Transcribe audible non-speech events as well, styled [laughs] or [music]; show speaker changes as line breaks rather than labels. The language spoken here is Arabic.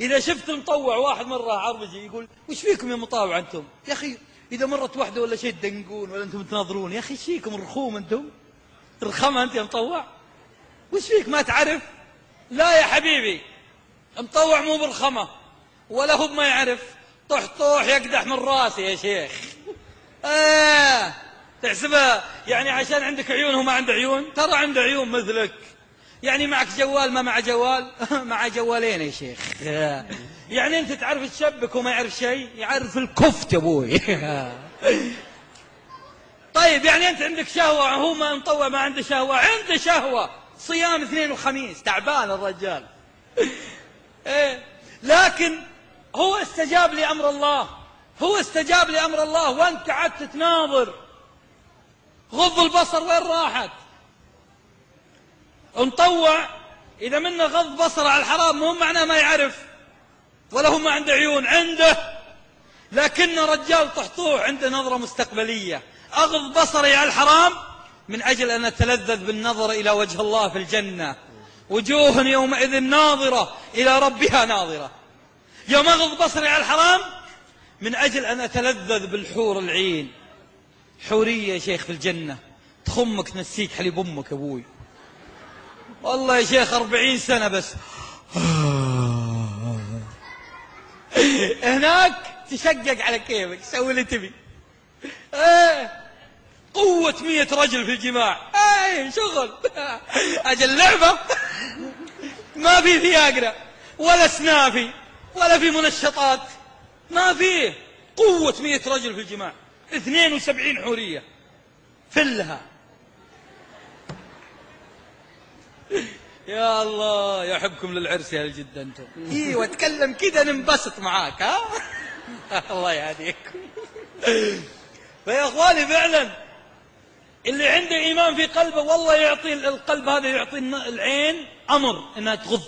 إذا شفت مطوع واحد مرة عربجي يقول وش فيكم يا مطاوع أنتم؟ يا أخي إذا مرت واحدة ولا شيء تدنقون ولا أنتم تناظرون يا أخي إيش فيكم الرخوم أنتم؟ رخامة أنت يا مطوع؟ وش فيك؟ ما تعرف؟ لا يا حبيبي مطوع مو برخمة ولا هو ما يعرف. طح طوح يقدح من راسي يا شيخ. [laughs] آه تحسبها يعني عشان عندك عيون هو ما عنده عيون؟ ترى عنده عيون مثلك. يعني معك جوال ما مع جوال؟ [laughs] مع جوالين يا شيخ. [laughs] يعني أنت تعرف تشبك وما يعرف شيء؟ يعرف الكفت يا أبوي. [laughs] طيب يعني أنت عندك شهوة هو ما مطوع ما عنده شهوة. عنده شهوة. صيام اثنين وخميس. تعبان الرجال. إيه. لكن هو استجاب لأمر الله. هو استجاب لأمر الله. وأنت قعدت تناظر. غض البصر وين راحت؟ مطوع إذا منا غض بصر على الحرام مو معناه ما يعرف. ولا هو ما عنده عيون عنده. لكن رجال طحطوح عنده نظرة مستقبلية. أغض بصري على الحرام من أجل أن أتلذذ بالنظر إلى وجه الله في الجنة. وجوه يومئذ ناظرة إلى ربها ناظرة. يوم أغض بصري على الحرام من أجل أن أتلذذ بالحور العين. حورية يا شيخ في الجنة. تخمك تنسيك حليب أمك أبوي. والله يا شيخ أربعين سنة بس. هناك تشقق على كيفك سوي اللي تبي. إيه قوة مية رجل في الجماع. إيه شغل. أجل لعبة. ما في فياجرا ولا سنافي ولا في منشطات. ما فيه قوة مية رجل في الجماع. اثنين وسبعين حورية. فلها. يا الله يحبكم للعرس يا الجد أنتم. إيوه تكلم كذا ننبسط معاك ها؟ [laughs] الله يهديكم. فيا إخواني فعلا اللي عنده إيمان في قلبه والله يعطي القلب هذا يعطي العين أمر إنها تغض.